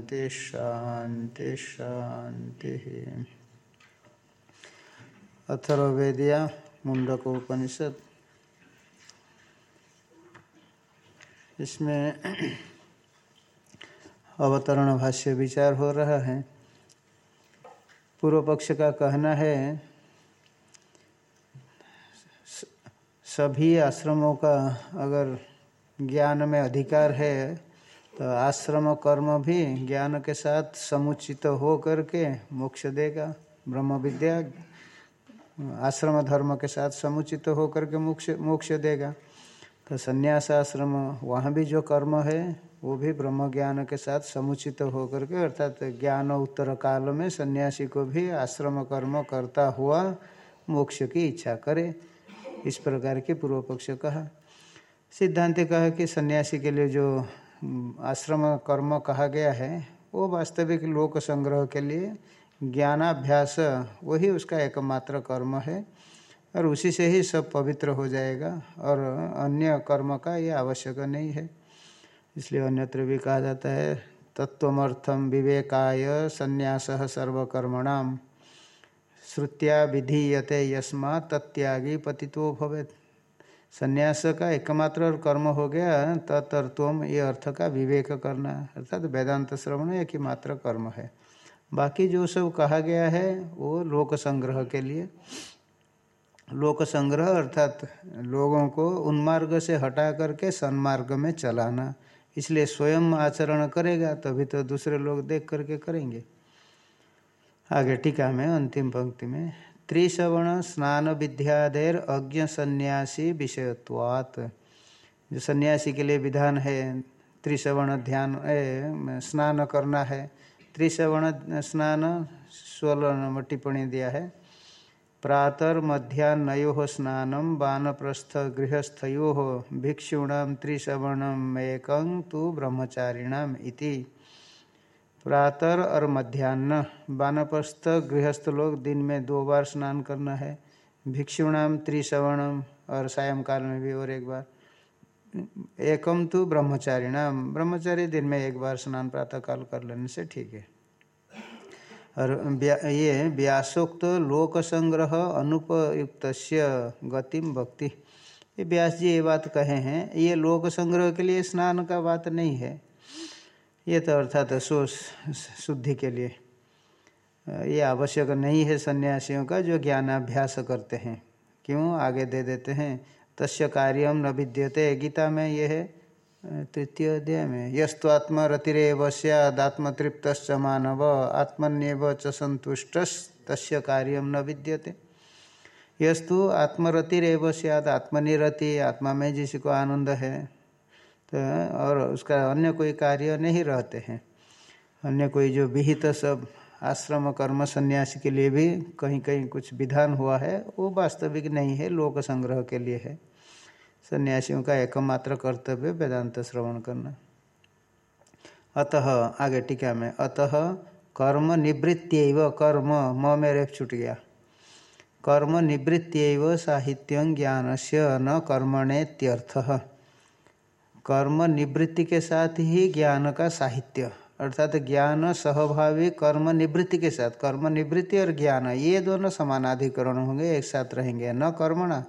शांति शांति शांति। अथर्वेदिया मुंडक उपनिषद इसमें अवतरण भाष्य विचार हो रहा है। पूर्व पक्ष का कहना है सभी आश्रमों का अगर ज्ञान में अधिकार है तो आश्रम कर्म भी ज्ञान के साथ समुचित हो करके मोक्ष देगा। ब्रह्म विद्या आश्रम धर्म के साथ समुचित हो करके मोक्ष मोक्ष देगा। तो संन्यास आश्रम, वहाँ भी जो कर्म है, वो भी ब्रह्म ज्ञान के साथ समुचित हो करके अर्थात ज्ञान उत्तर काल में सन्यासी को भी आश्रम कर्म करता हुआ मोक्ष की इच्छा करे। इस प्रकार के पूर्व पक्ष कहा। सिद्धांत कहा कि सन्यासी के लिए जो आश्रम कर्म कहा गया है, वो वास्तविक लोक संग्रह के लिए ज्ञानाभ्यास, वही उसका एकमात्र कर्म है, और उसी से ही सब पवित्र हो जाएगा, और अन्य कर्म का ये आवश्यक नहीं है। इसलिए अन्यत्र भी कहा जाता है तत्वमर्थम विवेकाय संन्यास सर्वकर्मणाम श्रुत्या विधीयते यस्मा तत्यागी पतितो भवेत। संन्यास का एकमात्र और कर्म हो गया तत्व ये अर्थ का विवेक करना, अर्थात वेदांत श्रवण एक ही मात्र कर्म है। बाकी जो सब कहा गया है, वो लोक संग्रह के लिए। लोक संग्रह अर्थात लोगों को उन्मार्ग से हटा करके सन्मार्ग में चलाना, इसलिए स्वयं आचरण करेगा, तभी तो दूसरे लोग देख करके करेंगे। आगे टीका में, अंतिम पंक्ति में त्रिश्रवण स्नान विद्यादेर अज्ञ सन्यासी विषयत्वात्। जो सन्यासी के लिए विधान है त्रिश्रवण ध्यान ए, स्नान करना है त्रिश्रवण स्नान सोलह नंबर टिप्पणी दिया है। प्रातर मध्यान्हो स्नान बानप्रस्थ गृहस्थयो भिक्षुण त्रिश्रवणम एक तो ब्रह्मचारिणाम प्रातर और मध्यान्ह बानप्रस्थ गृहस्थ लोग दिन में दो बार स्नान करना है। भिक्षुणाम त्रिश्रवणम और सायंकाल में भी और एक बार। एकम तो ब्रह्मचारिणाम। ब्रह्मचारी दिन में एक बार स्नान प्रातः काल कर लेने से ठीक है। और ये व्यासोक्त लोक संग्रह अनुपयुक्त गतिम भक्ति। ये व्यास जी ये बात कहे हैं। ये लोक संग्रह के लिए स्नान का बात नहीं है। ये तो अर्थात सो, शुद्धि के लिए। ये आवश्यक नहीं है सन्यासियों का जो ज्ञानाभ्यास करते हैं। क्यों? आगे दे देते हैं, तस्य कार्यम न विद्यते गीता में ये है तृतीय अध्याय में यस्त्वात्म रतिरेव सदात्मतृप्त मानव, आत्मन्यव च संतुष्ट तस्य कार्यम न विद्यते यस्तु आत्मरतिरव सद आत्मनिरति, आत्मा में जिसको आनंद है तो और उसका अन्य कोई कार्य नहीं रहते हैं। अन्य कोई जो विहित सब आश्रम कर्म सन्यासी के लिए भी कहीं कहीं कुछ विधान हुआ है, वो वास्तविक नहीं है, लोक संग्रह के लिए है। सन्यासियों का एकमात्र कर्तव्य वेदांत श्रवण करना। अतः, आगे टीका में, अतः कर्म निवृत्त्यव, कर्म म मेरे छूट गया। कर्म निवृत्त्यव साहित्य ज्ञान से न कर्मणेत्यर्थ कर्म निवृत्ति के साथ ही ज्ञान का साहित्य। अर्थात ज्ञान सहभावी, कर्म निवृत्ति के साथ। कर्म निवृत्ति और ज्ञान, ये दोनों समानाधिकरण होंगे, एक साथ रहेंगे। न कर्मणा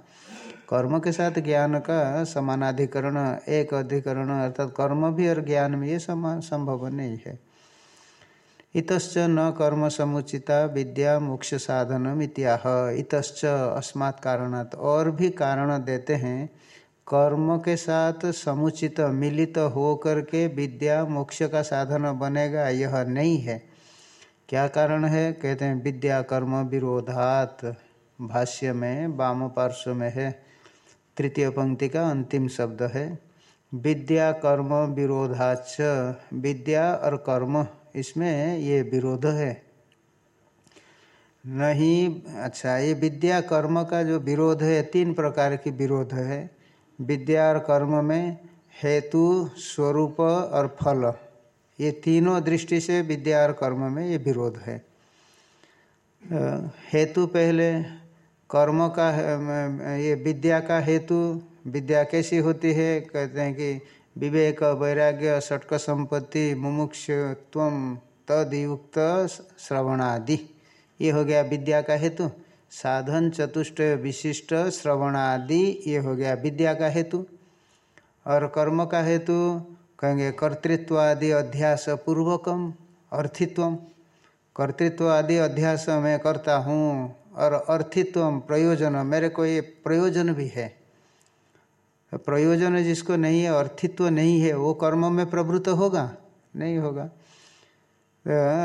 कर्म के साथ ज्ञान का समानाधिकरण, एक अधिकरण, अर्थात कर्म भी और ज्ञान में ये समान संभव नहीं है। इतश्च न कर्म समुचिता विद्या मोक्ष साधनम इत्याह इतश्च अस्मात् कारणात् और भी कारण देते हैं। कर्म के साथ समुचित मिलित हो करके विद्या मोक्ष का साधन बनेगा, यह नहीं है। क्या कारण है? कहते हैं, विद्या कर्म विरोधात। भाष्य में, वाम पार्श्व में है। तृतीय पंक्ति का अंतिम शब्द है। विद्या कर्म विरोधाच। विद्या और कर्म, इसमें ये विरोध है। नहीं अच्छा ये विद्या कर्म का जो विरोध है, तीन प्रकार की विरोध है। विद्या और कर्म में हेतु, स्वरूप और फल। ये तीनों दृष्टि से विद्या और कर्म में ये विरोध है। हेतु पहले, कर्म का ये विद्या का हेतु, विद्या कैसी होती है? कहते हैं कि विवेक, वैराग्य, षटक संपत्ति, मुमुक्षत्व, तदयुक्त, श्रवणादि। ये हो गया विद्या का हेतु। साधन चतुष्ट विशिष्ट श्रवणादि ये हो गया विद्या का हेतु। और कर्म का हेतु कहेंगे कर्तृत्व आदि अध्यास पूर्वकम अर्थित्व कर्तृत्व आदि अध्यास में करता हूँ और अर्थित्व प्रयोजन। मेरे को ये प्रयोजन भी है। प्रयोजन जिसको नहीं है, अर्थित्व नहीं है, वो कर्म में प्रवृत्त होगा? नहीं होगा।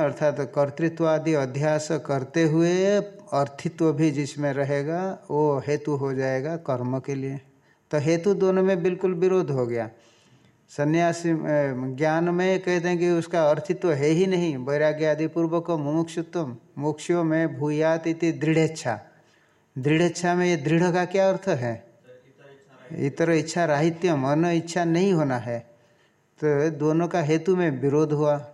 अर्थात तो कर्तृत्व आदि अध्यास करते हुए अर्थित्व भी जिसमें रहेगा, वो हेतु हो जाएगा कर्म के लिए। तो हेतु दोनों में बिल्कुल विरोध हो गया। सन्यासी ज्ञान में कहते हैं कि उसका अर्थित्व है ही नहीं। वैराग्य आदि पूर्वक मुमुक्षुत्व, मोक्षों में भूयात इति दृढ़ेच्छा। दृढ़ेच्छा में ये दृढ़ का क्या अर्थ है? इतर इच्छा राहित्यम अन इच्छा नहीं होना है। तो दोनों का हेतु में विरोध हुआ।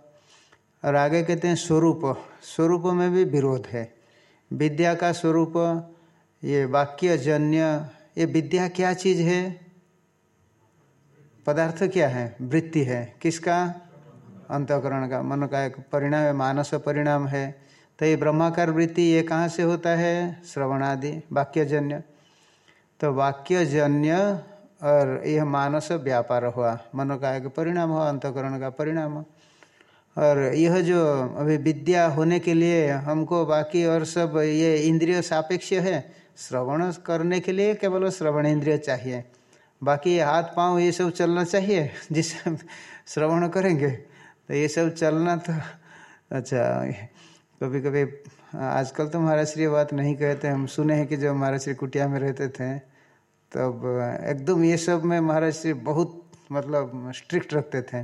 और आगे कहते हैं स्वरूप। स्वरूप में भी विरोध है। विद्या का स्वरूप, ये वाक्य जन्य ये विद्या क्या चीज़ है? पदार्थ क्या है? वृत्ति है। किसका? अंतकरण का। मन का एक परिणाम है, मानस परिणाम है। तो ये ब्रह्माकार वृत्ति, ये कहाँ से होता है? श्रवणादि, वाक्यजन्य। तो वाक्यजन्य और यह मानस व्यापार हुआ। मन का एक परिणाम हुआ, अंतकरण का परिणाम। और यह जो अभी विद्या होने के लिए हमको बाकी और सब ये इंद्रिय सापेक्ष है, श्रवण करने के लिए केवल श्रवण इंद्रिय चाहिए। बाकी हाथ पाँव ये सब चलना चाहिए, जिससे श्रवण करेंगे। तो ये सब चलना तो अच्छा कभी कभी आजकल तो महाराज श्री बात नहीं कहते हम सुने हैं कि जब महाराज श्री कुटिया में रहते थे, तब एकदम ये सब में महाराज श्री बहुत मतलब स्ट्रिक्ट रखते थे।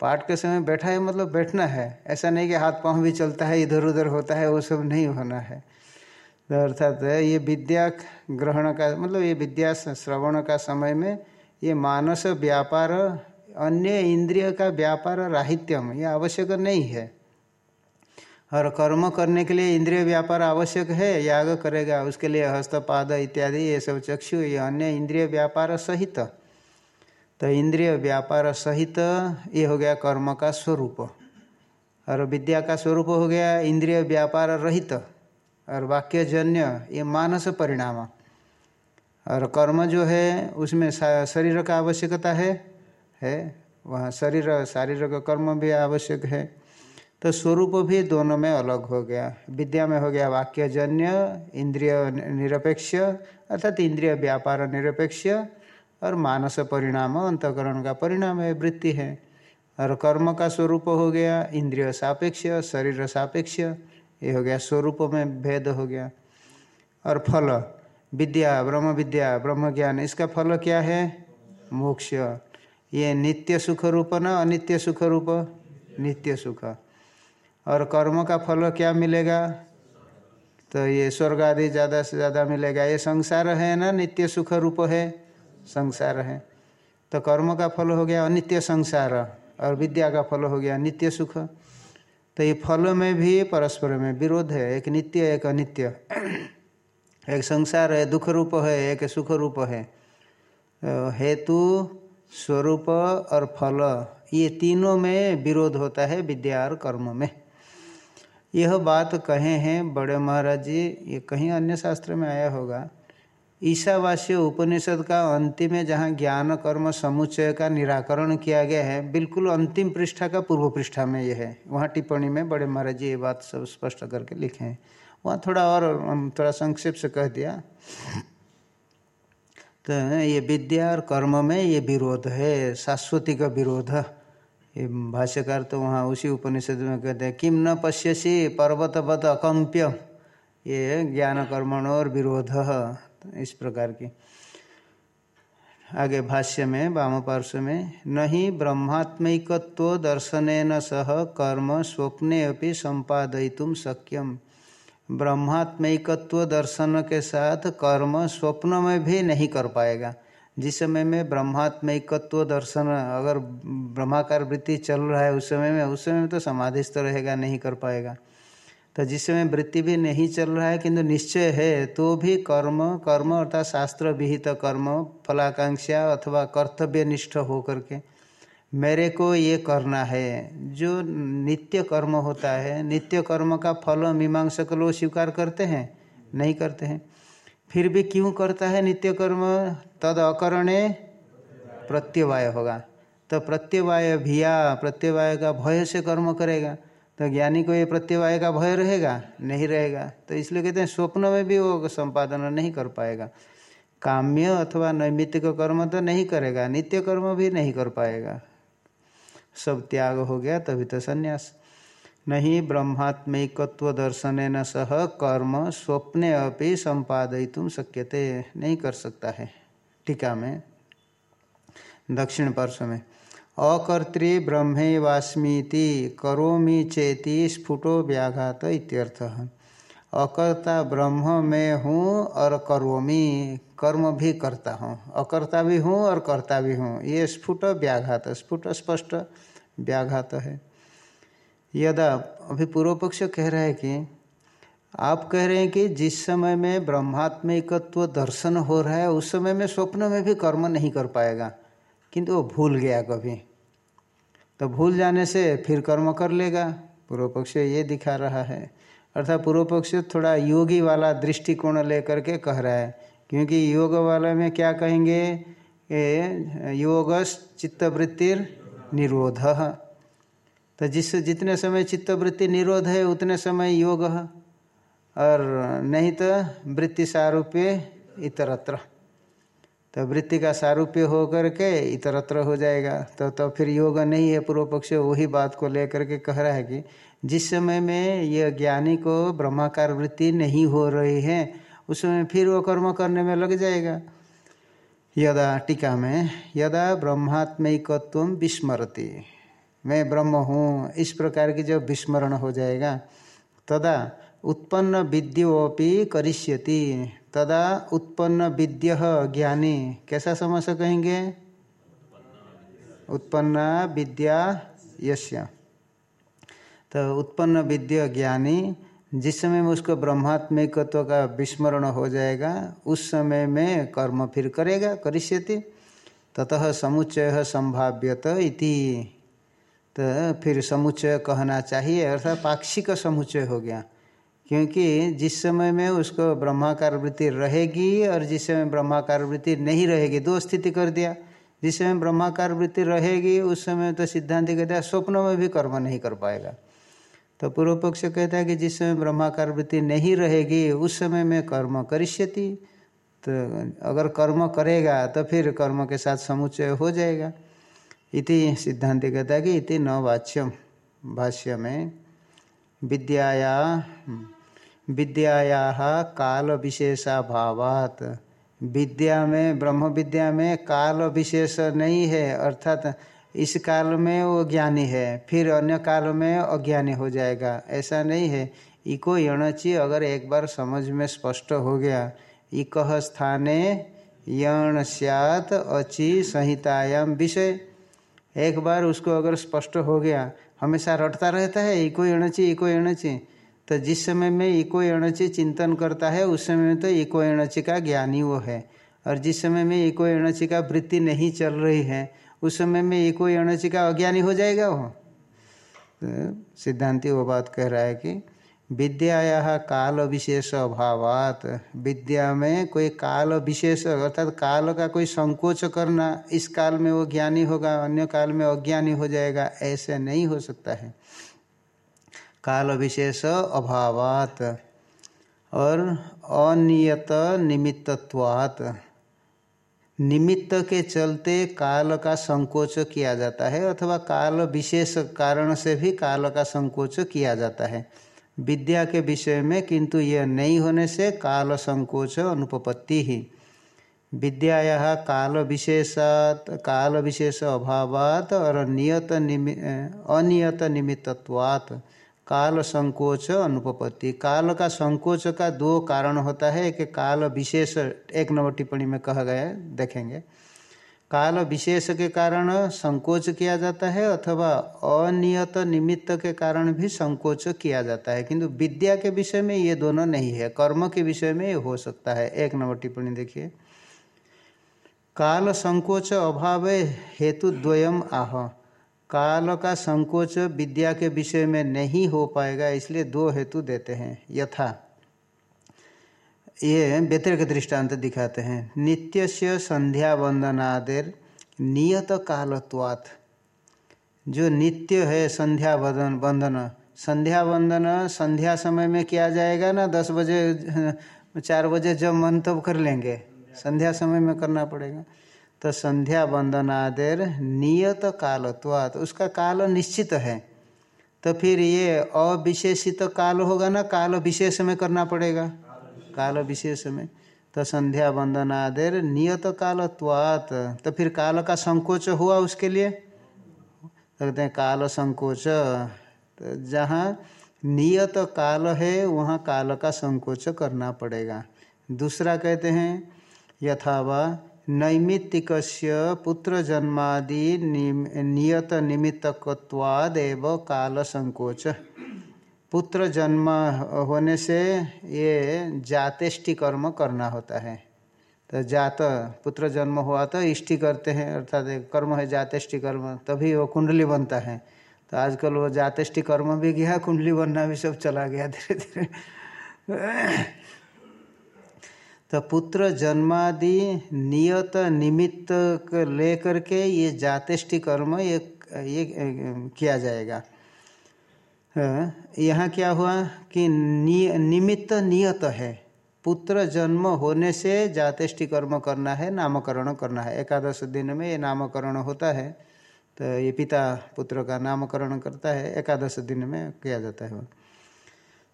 पाठ के समय बैठा है मतलब बैठना है। ऐसा नहीं कि हाथ पाँव भी चलता है, इधर उधर होता है, वो सब नहीं होना है। तो अर्थात ये विद्या ग्रहण का मतलब ये विद्या श्रवण का समय में ये मानस व्यापार, अन्य इंद्रिय का व्यापार राहित्यम, ये आवश्यक नहीं है। और कर्म करने के लिए इंद्रिय व्यापार आवश्यक है, याग करेगा, उसके लिए हस्तपाद इत्यादि, ये सब चक्षु, ये अन्य इंद्रिय व्यापार सहित। तो इंद्रिय व्यापार सहित ये हो गया कर्म का स्वरूप। और विद्या का स्वरूप हो गया इंद्रिय व्यापार रहित। और वाक्यजन्य ये मानस परिणाम। और कर्म जो है, उसमें शरीर का आवश्यकता है है? वहाँ शरीर, शारीरिक कर्म भी आवश्यक है। तो स्वरूप भी दोनों में अलग हो गया। विद्या में हो गया वाक्यजन्य, इंद्रिय निरपेक्ष, अर्थात इंद्रिय व्यापार निरपेक्ष और मानस परिणाम, अंतकरण का परिणाम है, वृत्ति है। और कर्म का स्वरूप हो गया, इंद्रिय सापेक्ष, शरीर सापेक्ष, ये हो गया, स्वरूप में भेद हो गया। और फल, विद्या, ब्रह्म विद्या, ब्रह्म ज्ञान, इसका फल क्या है? मोक्ष। ये नित्य सुख रूप न अनित्य सुख रूप? नित्य सुख। और कर्म का फल क्या मिलेगा? तो ये स्वर्ग आदि ज़्यादा से ज़्यादा मिलेगा। ये संसार है ना, नित्य सुख रूप है? संसार है। तो कर्म का फल हो गया अनित्य संसार और विद्या का फल हो गया नित्य सुख। तो ये फल में भी परस्पर में विरोध है। एक नित्य, एक अनित्य। एक संसार है, दुख रूप है, एक सुख रूप है। हेतु, स्वरूप और फल, ये तीनों में विरोध होता है विद्या और कर्म में। यह बात कहे हैं बड़े महाराज जी। ये कहीं अन्य शास्त्र में आया होगा। ईशावास्य उपनिषद का अंतिम में जहाँ ज्ञान, कर्म, समुच्चय का निराकरण किया गया है। बिल्कुल अंतिम पृष्ठा का पूर्व पृष्ठा में यह है। वहाँ टिप्पणी में बड़े महाराज जी ये बात सब स्पष्ट करके लिखे हैं। वहाँ थोड़ा और थोड़ा संक्षेप से कह दिया। तो ये विद्या और कर्म में ये विरोध है, शाश्वती का विरोध। ये भाष्यकार तो वहाँ उसी उपनिषद में कहते हैं किम न पश्यसी पर्वतवत अकम्प्य ये ज्ञान कर्मण और विरोध। इस प्रकार की। आगे भाष्य में, वाम पार्श्व में, नहीं ब्रह्मात्मिकत्व दर्शन सह कर्म स्वप्ने अपनी संपादयितुम शक्यम। ब्रह्मात्मिकत्व दर्शन के साथ कर्म स्वप्न में भी नहीं कर पाएगा। जिस समय में ब्रह्मात्मिकत्व दर्शन, अगर ब्रह्माकार वृत्ति चल रहा है उस समय में, उस समय में तो समाधिस्थ रहेगा, नहीं कर पाएगा। तो जिस समय वृत्ति भी नहीं चल रहा है, किंतु निश्चय है तो भी कर्म कर्म अर्थात शास्त्र विहित कर्म, फलाकांक्षा अथवा कर्तव्य निष्ठ हो करके मेरे को ये करना है। जो नित्य कर्म होता है, नित्य कर्म का फल मीमांसक लोग स्वीकार करते हैं? नहीं करते हैं। फिर भी क्यों करता है नित्य कर्म? तद अकरणे प्रत्यवाय होगा। तो प्रत्यवाय भिया, प्रत्यवाय का भय से कर्म करेगा। तो ज्ञानी को ये प्रत्यवाय का भय रहेगा, नहीं रहेगा। तो इसलिए कहते हैं, स्वप्न में भी वो संपादन नहीं कर पाएगा। काम्य अथवा नैमित्तिक कर्म तो नहीं करेगा, नित्य कर्म भी नहीं कर पाएगा। सब त्याग हो गया, तभी तो संन्यास। नहीं ब्रह्मात्मिकत्व दर्शन न सह कर्म स्वप्ने अपनी संपादयितुम शक्यते, नहीं कर सकता है। टीका में, दक्षिण पार्श्व में। अकर्तृ ब्रह्मवास्मीति करोमि चेति स्फुटो व्याघात इत्यर्थ। अकर्ता ब्रह्म में हूँ और करोमी, कर्म भी करता हूँ। अकर्ता भी हूँ और कर्ता भी हूँ, ये स्फुट व्याघात, स्फुट स्पष्ट व्याघात है। यदा, अभी पूर्व पक्ष कह रहा है कि, आप कह रहे हैं कि जिस समय में ब्रह्मात्मिकत्व दर्शन हो रहा है, उस समय में स्वप्न में भी कर्म नहीं कर पाएगा। किंतु वो भूल गया कभी। तो भूल जाने से फिर कर्म कर लेगा। पूर्व पक्ष ये दिखा रहा है। अर्थात पूर्व पक्ष थोड़ा योगी वाला दृष्टिकोण लेकर के कह रहा है, क्योंकि योग वाले में क्या कहेंगे? ये योग चित्तवृत्तिर निरोध। तो जिस, जितने समय चित्तवृत्ति निरोध है, उतने समय योग। और नहीं तो वृत्ति सारूप्य इतरत्र। तो वृत्ति का सारूप्य हो करके इतरत्र हो जाएगा। तो तो फिर योग नहीं है पूर्व पक्ष वही बात को लेकर के कह रहा है कि जिस समय में यह ज्ञानी को ब्रह्माकार वृत्ति नहीं हो रही है, उस समय फिर वो कर्म करने में लग जाएगा। यदा टीका में, यदा ब्रह्मात्मिकत्व विस्मरती। मैं ब्रह्म हूँ, इस प्रकार की जब विस्मरण हो जाएगा, तदा उत्पन्न विद्योपि करिष्यति। तदा उत्पन्न विद्य ज्ञानी। कैसा समझ कहेंगे? उत्पन्न विद्या यश्य तो उत्पन्न विद्य ज्ञानी, जिस समय में उसको ब्रह्मात्मिकत्व का विस्मरण हो जाएगा, उस समय में कर्म फिर करेगा, करिष्यति। ततः समुच्चय संभाव्यत इति। तो फिर समुच्चय कहना चाहिए, अर्थात पाक्षिक समुच्चय हो गया। क्योंकि जिस समय में उसको ब्रह्माकार वृत्ति रहेगी और जिस समय ब्रह्माकार वृत्ति नहीं रहेगी, दो स्थिति कर दिया। जिस समय ब्रह्माकार वृत्ति रहेगी, उस समय तो सिद्धांत कहता है, स्वप्न में भी कर्म नहीं कर पाएगा। तो पूर्व पक्ष कहता है कि जिस समय ब्रह्माकार वृत्ति नहीं रहेगी, उस समय में कर्म करिष्यति। तो अगर कर्म करेगा तो फिर कर्म के साथ समुच्चय हो जाएगा। इति सिद्धांत कहता है कि इति न वाच्यम भाष्य में, विद्याया विद्याया काल विशेषाभावात विद्या में ब्रह्म विद्या में काल विशेष नहीं है, अर्थात इस काल में वो ज्ञानी है, फिर अन्य काल में अज्ञानी हो जाएगा। ऐसा नहीं है। इको यणची अगर एक बार समझ में स्पष्ट हो गया, इक स्थाने यण सैत अचि संहितायाम विषय। एक बार उसको अगर स्पष्ट हो गया, हमेशा रटता रहता है, इको एणची इको एणची तो जिस समय में इको एणची चिंतन करता है, उस समय में तो इको एणची का ज्ञानी वो है। और जिस समय में इको एणची का वृत्ति नहीं चल रही है, उस समय में इको एणची का अज्ञानी हो जाएगा वो। तो सिद्धांति वो बात कह रहा है कि विद्या विद्याया काल विशेष अभावात। विद्या में कोई काल विशेष, अर्थात काल का कोई संकोच करना, इस काल में वो ज्ञानी होगा, अन्य काल में अज्ञानी हो जाएगा, ऐसे नहीं हो सकता है। काल विशेष अभावात और अनियत निमित्तत्वात् निमित्त के चलते काल का संकोच किया जाता है अथवा काल विशेष कारण से भी काल का संकोच किया जाता है। विद्या के विषय में किंतु यह नहीं होने से काल संकोच अनुपपत्ति ही। विद्याया काल विशेषात, काल विशेष अभावात और नियत निमि, अनियत निमित्तवात काल संकोच अनुपपत्ति। काल का संकोच का दो कारण होता है। कि काल विशेष, एक नंबर टिप्पणी में कहा गया है, देखेंगे। काल विशेष के कारण संकोच किया जाता है अथवा अनियत निमित्त के कारण भी संकोच किया जाता है। किंतु विद्या के विषय में ये दोनों नहीं है। कर्म के विषय में ये हो सकता है। एक नंबर टिप्पणी देखिए। काल संकोच अभाव हेतु द्वयम आह। काल का संकोच विद्या के विषय में नहीं हो पाएगा, इसलिए दो हेतु देते हैं। यथा। ये व्यतिरिक दृष्टांत दिखाते हैं। नित्य से संध्या वंदनादेर नियत कालत्वात् जो नित्य है संध्या वंदन वंदन संध्या वंदन संध्या समय में किया जाएगा ना? दस बजे, चार बजे जब मन तब कर लेंगे। संध्या समय में करना पड़ेगा। तो संध्या वंदनादेर नियत कालत्वात्। उसका काल निश्चित है। तो फिर ये अविशेषित काल होगा ना? काल विशेष में करना पड़ेगा। काल विशेष में। तो संध्या वंदनादेर नियत कालत्वात्। तो फिर काल का संकोच हुआ उसके लिए? कहते हैं काल संकोच। तो जहाँ नियत काल है, वहाँ काल का संकोच करना पड़ेगा। दूसरा कहते हैं यथावा नैमित्तिक पुत्र जन्मादि नियत निमित्तकवादेव काल संकोच पुत्र जन्म होने से ये जातेष्टि कर्म करना होता है तो जात पुत्र जन्म हुआ तो इष्टि करते हैं, अर्थात कर्म है जातेष्टि कर्म तभी वो कुंडली बनता है। तो आजकल वो जातेष्टि कर्म भी गया, कुंडली बनना भी सब चला गया धीरे धीरे तो पुत्र जन्मादि नियत निमित्त लेकर के ये जातेष्टि कर्म ये ये किया जाएगा। यहाँ क्या हुआ कि निमित्त नियत है। पुत्र जन्म होने से जातेष्टि कर्म करना है, नामकरण करना है। एकादश दिन में ये नामकरण होता है। तो ये पिता पुत्र का नामकरण करता है, एकादश दिन में किया जाता है।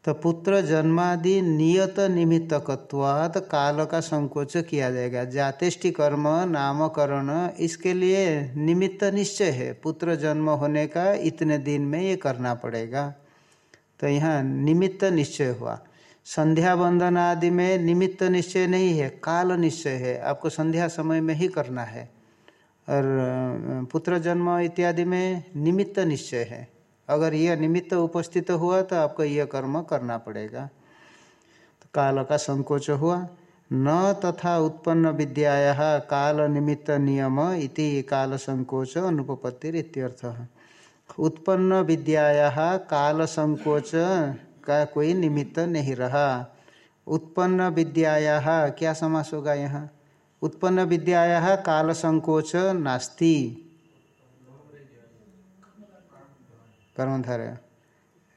तो पुत्र जन्मादि नियत निमित्तकत्वात काल का संकोच किया जाएगा। जातेष्टि कर्म, नामकरण, इसके लिए निमित्त निश्चय है। पुत्र जन्म होने का इतने दिन में ये करना पड़ेगा। तो यहाँ निमित्त निश्चय हुआ। संध्या बंधन आदि में निमित्त निश्चय नहीं है, काल निश्चय है। आपको संध्या समय में ही करना है। और पुत्र जन्म इत्यादि में निमित्त निश्चय है। अगर यह निमित्त उपस्थित हुआ तो आपको यह कर्म करना पड़ेगा। तो काल का संकोच हुआ। न तथा उत्पन्न विद्याया काल निमित्त नियम इति काल संकोच अनुपत्तिर उत्पन्न विद्याया काल संकोच का कोई निमित्त नहीं रहा। उत्पन्न विद्याया क्या समास होगा यहाँ? उत्पन्न विद्याया काल संकोच नास्ति। कर्मधारय।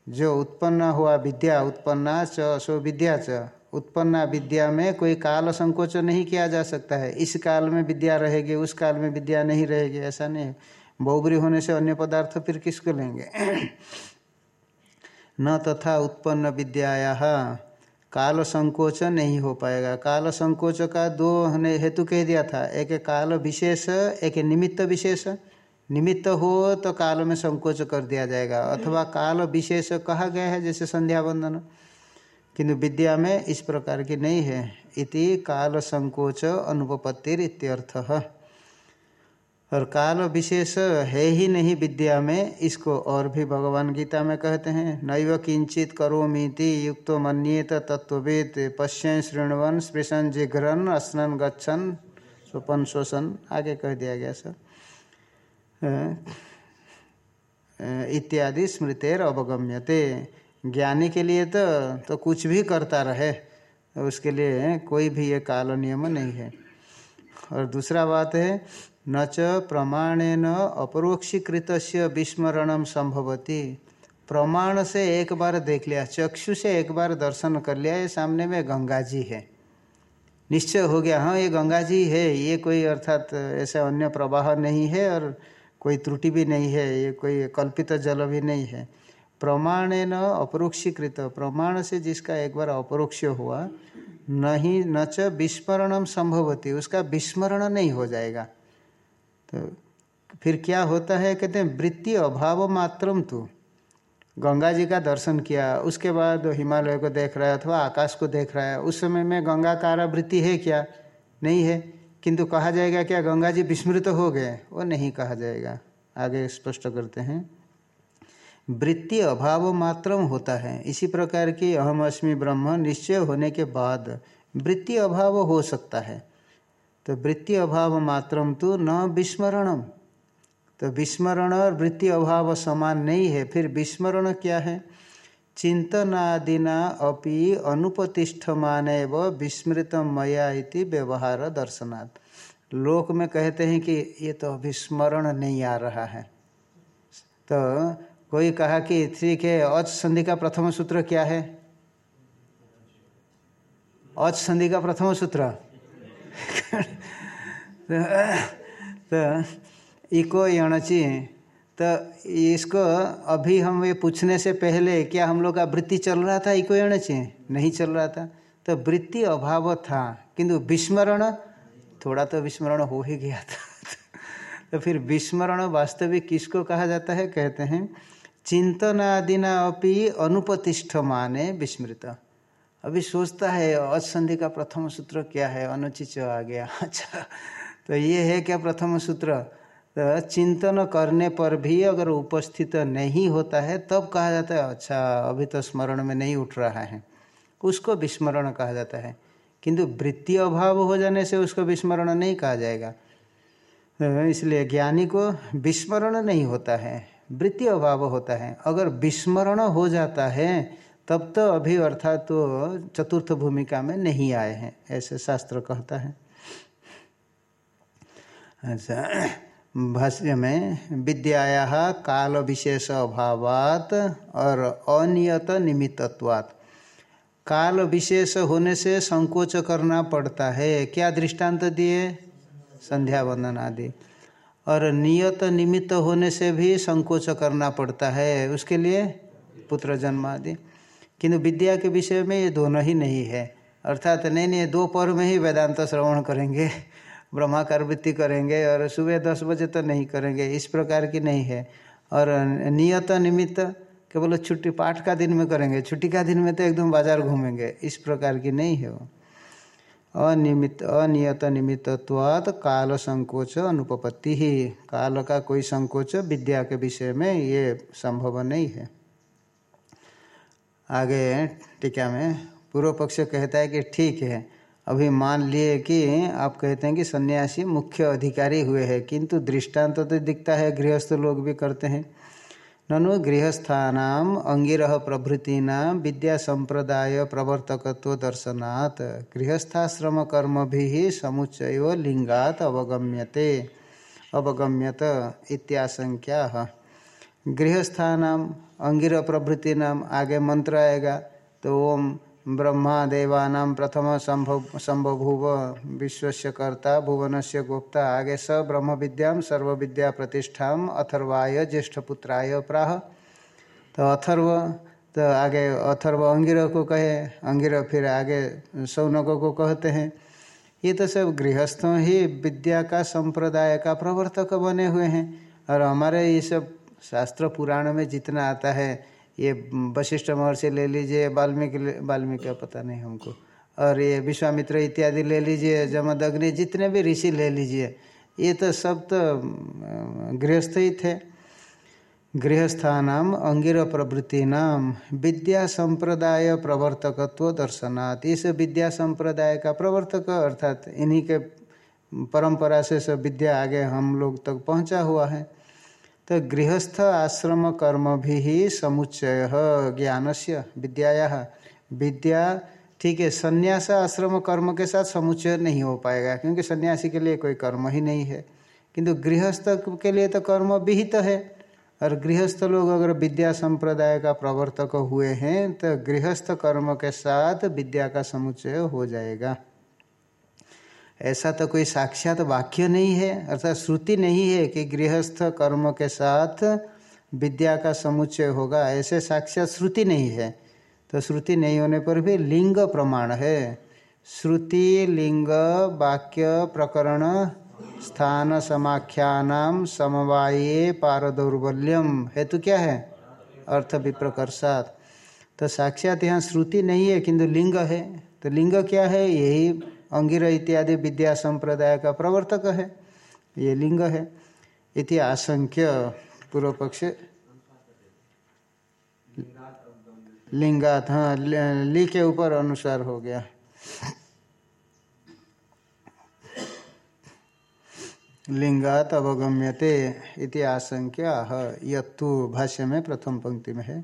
जो उत्पन्न हुआ विद्या, उत्पन्ना च असो विद्या च। उत्पन्ना विद्या में कोई काल संकोच नहीं किया जा सकता है। इस काल में विद्या रहेगी, उस काल में विद्या नहीं रहेगी, ऐसा नहीं बहुबरी होने से अन्य पदार्थ फिर किसको लेंगे? न तथा उत्पन्न विद्याया। काल संकोच नहीं हो पाएगा। काल संकोच का दो ने हेतु कह दिया था। एक काल विशेष, एक निमित्त विशेष। निमित्त हो तो काल में संकोच कर दिया जाएगा। अथवा काल विशेष कहा गया है, जैसे संध्या बंधन किंतु विद्या में इस प्रकार की नहीं है। इति काल संकोच अनुपत्तिर इत्यर्थ। और काल विशेष है ही नहीं विद्या में, इसको और भी भगवान गीता में कहते हैं, नैव किंचित करोमीति युक्त मन्येत तत्ववेद पश्य श्रृणवन स्पृशन जिघ्रन स्नन गच्छन, स्वपन शोषण आगे कह दिया गया, सर। इत्यादि स्मृतेर अवगम्यते। ज्ञानी के लिए तो तो कुछ भी करता रहे, उसके लिए कोई भी ये काल नियम नहीं है। और दूसरा बात है, न च प्रमाणेन अपरोक्षीकृत विस्मरण संभवती। प्रमाण से एक बार देख लिया, चक्षु से एक बार दर्शन कर लिया, ये सामने में गंगा जी है। निश्चय हो गया हाँ ये गंगा जी है, ये कोई अर्थात ऐसा अन्य प्रवाह नहीं है, और कोई त्रुटि भी नहीं है, ये कोई कल्पित जल भी नहीं है। प्रमाण न अपरोक्षीकृत, प्रमाण से जिसका एक बार अपरोक्ष हुआ, नहीं, न च विस्मरणम संभवती, उसका विस्मरण नहीं हो जाएगा। तो फिर क्या होता है, कहते हैं, वृत्ति अभाव मात्रम तो। गंगा जी का दर्शन किया, उसके बाद हिमालय को देख रहा है अथवा आकाश को देख रहा है, उस समय में गंगा का वृत्ति है क्या? नहीं है। किंतु कहा जाएगा क्या गंगा जी विस्मृत हो गए, वो नहीं कहा जाएगा। आगे स्पष्ट करते हैं। वृत्ति अभाव मात्रम होता है। इसी प्रकार की अहम अस्मि ब्रह्म निश्चय होने के बाद वृत्ति अभाव हो सकता है। तो वृत्ति अभाव मात्रम तो न विस्मरणम। तो विस्मरण और वृत्ति अभाव समान नहीं है। फिर विस्मरण क्या है? चिंतनादिना अपि अनुपतिष्ठमान विस्मृत मया इति व्यवहार दर्शनात्। लोक में कहते हैं कि ये तो विस्मरण नहीं आ रहा है। तो कोई कहा कि ठीक है अच संधि का प्रथम सूत्र क्या है? अच संधि का प्रथम सूत्र? तो इको यणची तो इसको अभी हम ये पूछने से पहले, क्या हम लोग का वृत्ति चल रहा था इको यणची नहीं चल रहा था। तो वृत्ति अभाव था, किंतु विस्मरण, थोड़ा तो विस्मरण हो ही गया था। तो फिर विस्मरण वास्तविक किसको कहा जाता है? कहते हैं, चिंतनादिना अपनी अनुपतिष्ठ माने विस्मृत। अभी सोचता है असंधि का प्रथम सूत्र क्या है? अनुचित आ गया। अच्छा तो ये है क्या प्रथम सूत्र? तो चिंतन करने पर भी अगर उपस्थित नहीं होता है, तब कहा जाता है अच्छा अभी तो स्मरण में नहीं उठ रहा है। उसको विस्मरण कहा जाता है। किंतु वृत्ति अभाव हो जाने से उसको विस्मरण नहीं कहा जाएगा। तो इसलिए ज्ञानी को विस्मरण नहीं होता है, वृत्ति अभाव होता है। अगर विस्मरण हो जाता है, तब तो अभी अर्थात तो चतुर्थ भूमिका में नहीं आए हैं, ऐसे शास्त्र कहता है। अच्छा भाष्य में विद्याया काल विशेष अभावात और अनियत निमित्तत्वात् काल विशेष होने से संकोच करना पड़ता है। क्या दृष्टांत दिए? संध्या वंदन आदि। और नियत निमित्त होने से भी संकोच करना पड़ता है। उसके लिए पुत्र जन्म आदि। किंतु विद्या के विषय में ये दोनों ही नहीं है। अर्थात नहीं नहीं, दो पौर में ही वेदांत श्रवण करेंगे। ब्रह्माकार वृत्ति करेंगे और सुबह दस बजे तो नहीं करेंगे, इस प्रकार की नहीं है। और नियत निमित्त केवल छुट्टी, पाठ का दिन में करेंगे, छुट्टी का दिन में तो एकदम बाज़ार घूमेंगे, इस प्रकार की नहीं है वो। अनियमित अनियत निमित्तवाद काल संकोच अनुपपत्ति ही। काल का कोई संकोच विद्या के विषय में ये संभव नहीं है। आगे टीका में पूर्व पक्ष कहता है कि ठीक है अभी मान लिए कि आप कहते हैं कि सन्यासी मुख्य अधिकारी हुए हैं, किंतु दृष्टांत तो तो दिखता है, गृहस्थ लोग भी करते हैं। ननु गृहस्थानाम अंगिरह प्रभृतीना विद्या संप्रदाय प्रवर्तकत्व दर्शनात्। गृहस्थाश्रम कर्म भी समुच्चय लिंगात अवगम्यते। अवगम्यत इत्याशंक्या। गृहस्थानाम अंगिर प्रभृति नाम आगे मंत्र आएगा तो ओम ब्रह्मा देवानाम प्रथम संभव संभवभुव विश्व कर्ता भुवन से गुप्ता, आगे स ब्रह्म विद्याम सर्व विद्या प्रतिष्ठा अथर्वाय, ज्येष्ठपुत्राय प्राह। तो अथर्व तो आगे अथर्व अंगिर को कहे, अंगिर फिर आगे सौनकों को कहते हैं। ये तो सब गृहस्थों ही विद्या का, संप्रदाय का प्रवर्तक बने हुए हैं। और हमारे ये सब शास्त्र पुराण में जितना आता है ये वशिष्ठ महर्षि ले लीजिए, वाल्मीकि वाल्मीकि का पता नहीं हमको। और ये विश्वामित्र इत्यादि ले लीजिए, जमदग्नि जितने भी ऋषि ले लीजिए, ये तो सब तो गृहस्थ ही थे। गृहस्थानाम अंगिर प्रवृत्ति नाम विद्या संप्रदाय प्रवर्तकत्व दर्शनात्। इस विद्या संप्रदाय का प्रवर्तक, अर्थात इन्हीं के परंपरा से सब विद्या आगे हम लोग तक पहुँचा हुआ है। तो गृहस्थ आश्रम कर्म भी ही समुच्चय ज्ञान से विद्याया। विद्या, ठीक है, संन्यास आश्रम कर्म के साथ समुच्चय नहीं हो पाएगा, क्योंकि सन्यासी के लिए कोई कर्म ही नहीं है। किंतु गृहस्थ के लिए तो कर्म विहित तो है। और गृहस्थ लोग अगर विद्या संप्रदाय का प्रवर्तक हुए हैं तो गृहस्थ कर्म के साथ विद्या का समुच्चय हो जाएगा। ऐसा तो कोई साक्षात वाक्य नहीं है, अर्थात श्रुति नहीं है कि गृहस्थ कर्म के साथ विद्या का समुच्चय होगा, ऐसे साक्षात श्रुति नहीं है। तो श्रुति नहीं होने पर भी लिंग प्रमाण है। श्रुति, लिंग, वाक्य, प्रकरण, स्थान, समाख्यानाम, समवाये, पारदौर्बल्यम, हेतु क्या है? अर्थ विप्रकर्षात। तो साक्षात यहाँ श्रुति नहीं है, किंतु लिंग है। तो लिंग क्या है? यही अंगिर इत्यादि विद्या संप्रदाय का प्रवर्तक है, ये लिंग है। इति आशंक्य पूर्व पक्ष लिंगात हाँ ली के ऊपर अनुसार हो गया। लिंगात अवगम्यते इति आशंक्य यत्तु भाष्य में प्रथम पंक्ति में है।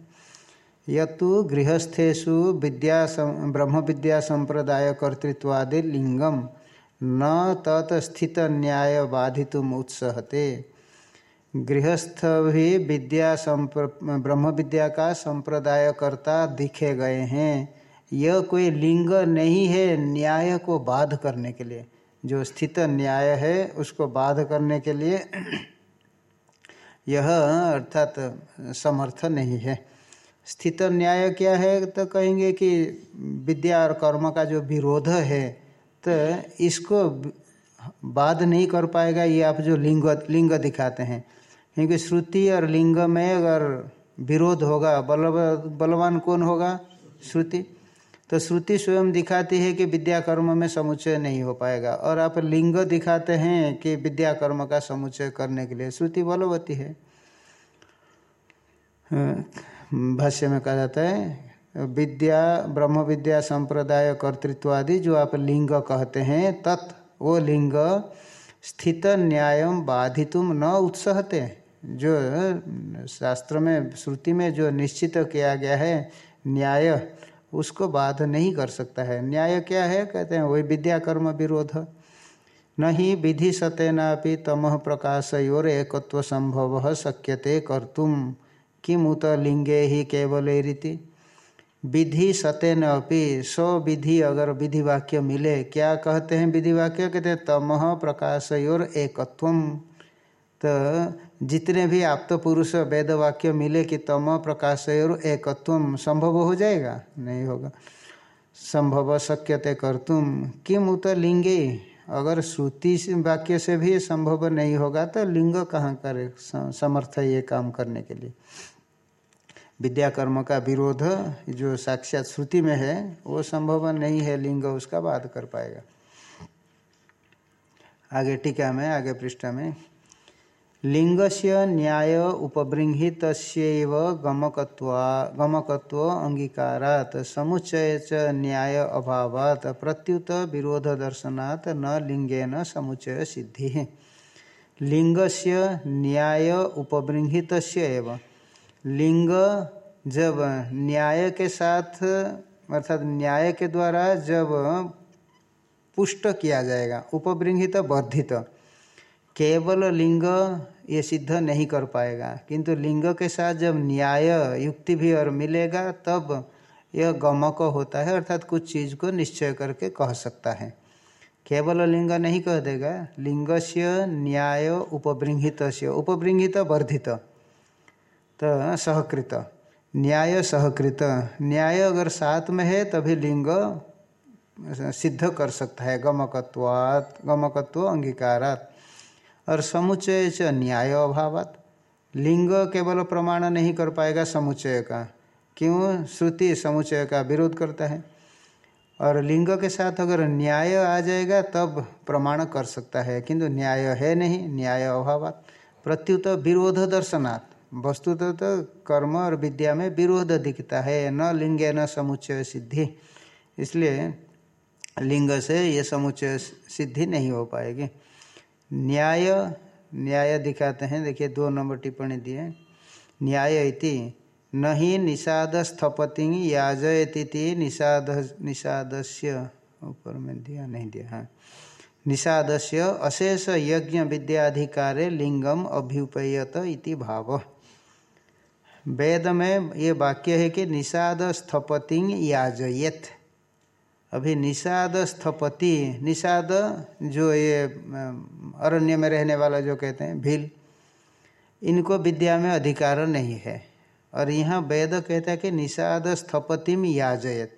यत्तु गृहस्थेषु विद्या ब्रह्म विद्या संप्रदाय कर्तृत्वादि लिंगम न तत्स्थित न्याय बाधितुम उत्सहते गृहस्थ भी विद्या संप्र ब्रह्म विद्या का संप्रदाय करता दिखे गए हैं। यह कोई लिंग नहीं है न्याय को बाध करने के लिए। जो स्थित न्याय है, उसको बाध करने के लिए यह अर्थात समर्थ नहीं है। स्थित न्याय क्या है? तो कहेंगे कि विद्या और कर्म का जो विरोध है तो इसको बाध नहीं कर पाएगा। ये आप जो लिंग लिंग दिखाते हैं, क्योंकि श्रुति और लिंग में अगर विरोध होगा बल बलवान कौन होगा? श्रुति। तो श्रुति स्वयं दिखाती है कि विद्या कर्म में समुच्चय नहीं हो पाएगा। और आप लिंग दिखाते हैं कि विद्या कर्म का समुच्चय करने के लिए श्रुति बलवती है भाष्य में कहा जाता है, विद्या ब्रह्म विद्या संप्रदाय कर्तृत्व आदि जो आप लिंग कहते हैं, तत् वो लिंग स्थित न्याय बाधितुम न उत्साहते। जो शास्त्र में, श्रुति में जो निश्चित किया गया है, न्याय, उसको बाध नहीं कर सकता है। न्याय क्या है? कहते हैं, वही विद्या, कर्म, विरोध। न ही विधि सतेनापि तम प्रकाशयोर एकत्व संभव शक्यते कर्तुम। किमुत लिंगे ही केवल रीति? विधि सतेन अपि, सौ विधि अगर विधि वाक्य मिले, क्या कहते हैं विधि वाक्य कहते हैं, तम प्रकाशयोर एकत्वम। तो जितने भी आप तो पुरुष वेद वाक्य मिले कि तम प्रकाश और एकत्व संभव हो जाएगा? नहीं होगा। संभव शक्यते कर तुम किम उत लिंगे? अगर श्रुति वाक्य से भी संभव नहीं होगा तो लिंग कहाँ करे समर्थ है ये काम करने के लिए? विद्या कर्म का विरोध, जो साक्षात श्रुति में है, वो संभव नहीं है लिंग, उसका बात कर पाएगा। आगे टीका में, आगे पृष्ठा में लिंग से न्याय उपबृंहित गमकत्वा, गमकत्व अंगीकारात, समुच्चय च न्याय अभावात, प्रत्युत विरोध दर्शनात् न लिंगेन समुच्चय सिद्धि। लिंग से न्याय उपबृंहित लिंग जब न्याय के साथ, अर्थात न्याय के द्वारा जब पुष्ट किया जाएगा, उपबृंहित, वर्धित। केवल लिंग ये सिद्ध नहीं कर पाएगा। किंतु लिंग के साथ जब न्याय, युक्ति भी और मिलेगा, तब यह गमक होता है, अर्थात कुछ चीज़ को निश्चय करके कह सकता है। केवल लिंग नहीं कह देगा लिंग से न्याय उपबृंहित से उपबृंहित वर्धित तो सहकृत। न्याय सहकृत। न्याय अगर साथ में है, तभी लिंग सिद्ध कर सकता है। गमकत्वात्, गमकत्व अंगीकारात्। और समुच्चय च न्याय अभावत। लिंग केवल प्रमाण नहीं कर पाएगा समुच्चय का। क्यों? श्रुति समुच्चय का विरोध करता है। और लिंग के साथ अगर न्याय आ जाएगा, तब प्रमाण कर सकता है। किंतु न्याय है नहीं, न्याय अभावत। प्रत्युत विरोध दर्शनात्। वस्तुतः तो कर्म और विद्या में विरोध दिखता है। न लिंगे, न समुच्चय सिद्धि। इसलिए लिंग से ये समुच्चय सिद्धि नहीं हो पाएगी। न्याय न्याय दिखाते हैं। देखिए, दो नंबर टिप्पणी दिए न्याय इति न ही निषाद स्थपति याजयती निषाद, निषादस्य। ऊपर में दिया, नहीं दिया हाँ। निषादस्य, अशेष यज्ञ विद्याधिकारे लिंगम अभ्युपयत इति भाव। वेद में ये वाक्य है कि निषाद स्थपति याजयत। अभी निषाद स्थपति, निषाद जो ये अरण्य में रहने वाला जो कहते हैं, भील, इनको विद्या में अधिकार नहीं है। और यहाँ वेद कहता है कि निषाद स्थपति में याजयत।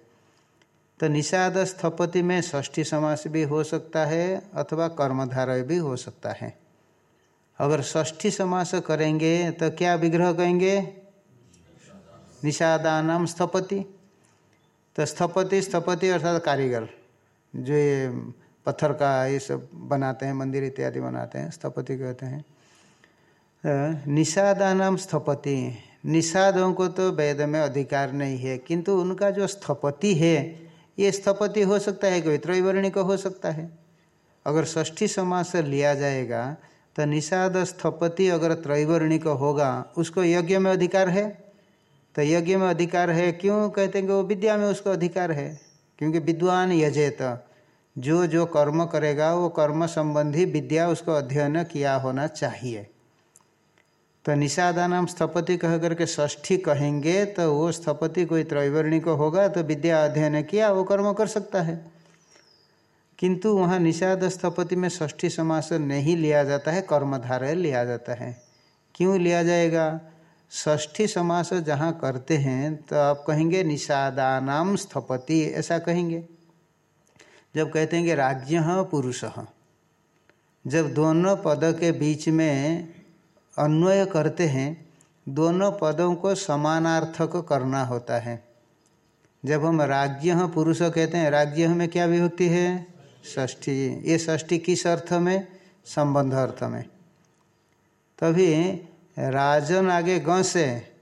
तो निषाद स्थपति में षष्ठी समास भी हो सकता है अथवा कर्मधारय भी हो सकता है। अगर षष्ठी समास करेंगे तो क्या विग्रह कहेंगे? निषादानाम स्थपति। तो स्थपति स्थपति अर्थात कारीगर, जो ये पत्थर का ये सब बनाते हैं, मंदिर इत्यादि बनाते हैं, स्थपति कहते हैं। निषादा नाम स्थपति। निषादों को तो वेद में अधिकार नहीं है, किंतु उनका जो स्थपति है, ये स्थपति हो सकता है कोई त्रैवर्णिक हो सकता है। अगर षष्ठी समास लिया जाएगा तो निषाद स्थपति अगर त्रैवर्णिक होगा, उसको यज्ञ में अधिकार है? तो यज्ञ में अधिकार है। क्यों कहते हैं कि वो विद्या में उसको अधिकार है? क्योंकि विद्वान यजेत, जो जो कर्म करेगा, वो कर्म संबंधी विद्या उसको अध्ययन किया होना चाहिए। तो निषादा नाम स्थपति कह करके ष्ठी कहेंगे तो वो स्थपति कोई त्रैवर्णिक होगा तो विद्या अध्ययन किया, वो कर्म कर सकता है। किंतु वहाँ निषाद स्थपति में ष्ठी समास नहीं लिया जाता है, कर्मधारय लिया जाता है। क्यों लिया जाएगा? ष्ठी समास जहाँ करते हैं तो आप कहेंगे निषादानाम स्थपति, ऐसा कहेंगे। जब कहते हैं कि राज्य पुरुष, जब दोनों पद के बीच में अन्वय करते हैं, दोनों पदों को समानार्थक करना होता है। जब हम राज्य पुरुष कहते हैं राज्य में क्या विभक्ति है? ष्ठी ये ष्ठी किस अर्थ में? संबंध अर्थ में। तभी राजन आगे ग से